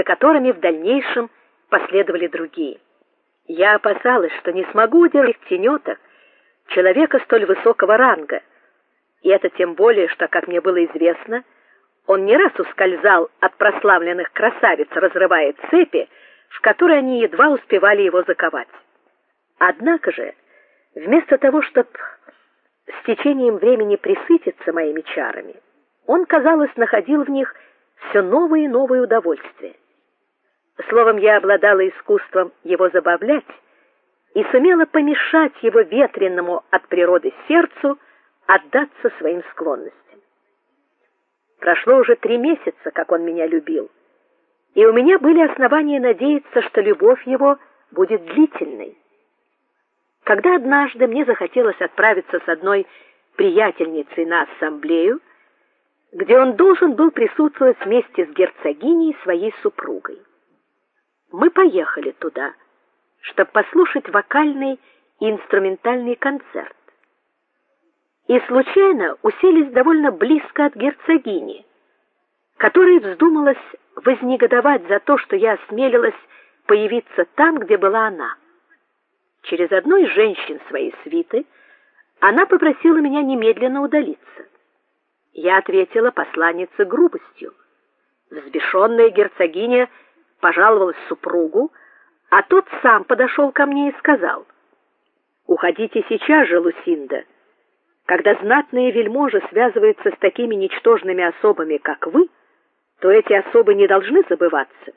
за которыми в дальнейшем последовали другие. Я опасалась, что не смогу удержать в тенетах человека столь высокого ранга. И это тем более, что, как мне было известно, он не раз ускользал от прославленных красавиц, разрывая цепи, в которые они едва успевали его заковать. Однако же, вместо того, чтобы с течением времени присытиться моими чарами, он, казалось, находил в них все новые и новые удовольствия. Словом, я обладала искусством его забавлять и сумела помешать его ветренному от природы сердцу отдаться своим склонностям. Прошло уже три месяца, как он меня любил, и у меня были основания надеяться, что любовь его будет длительной. Когда однажды мне захотелось отправиться с одной приятельницей на ассамблею, где он должен был присутствовать вместе с герцогиней своей супругой. Мы поехали туда, чтобы послушать вокальный и инструментальный концерт. И случайно уселись довольно близко от герцогини, которой вздумалось вознегодовать за то, что я осмелилась появиться там, где была она. Через одну из женщин своей свиты она попросила меня немедленно удалиться. Я ответила посланнице грубостью. Взбешенная герцогиня пожаловалась супругу, а тот сам подошел ко мне и сказал: "Уходите сейчас же, Лусинда. Когда знатные вельможи связываются с такими ничтожными особами, как вы, то эти особы не должны забываться.